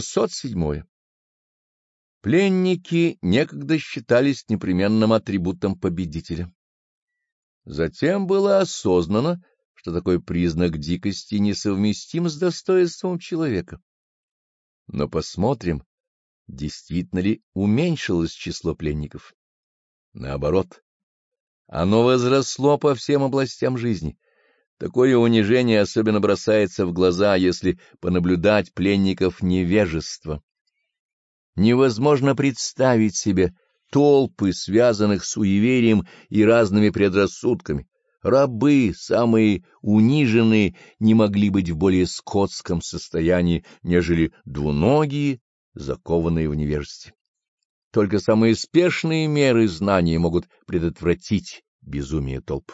607. Пленники некогда считались непременным атрибутом победителя. Затем было осознано, что такой признак дикости несовместим с достоинством человека. Но посмотрим, действительно ли уменьшилось число пленников. Наоборот, оно возросло по всем областям жизни. Такое унижение особенно бросается в глаза, если понаблюдать пленников невежества. Невозможно представить себе толпы, связанных с уеверием и разными предрассудками. Рабы, самые униженные, не могли быть в более скотском состоянии, нежели двуногие, закованные в невежестве. Только самые спешные меры знания могут предотвратить безумие толп.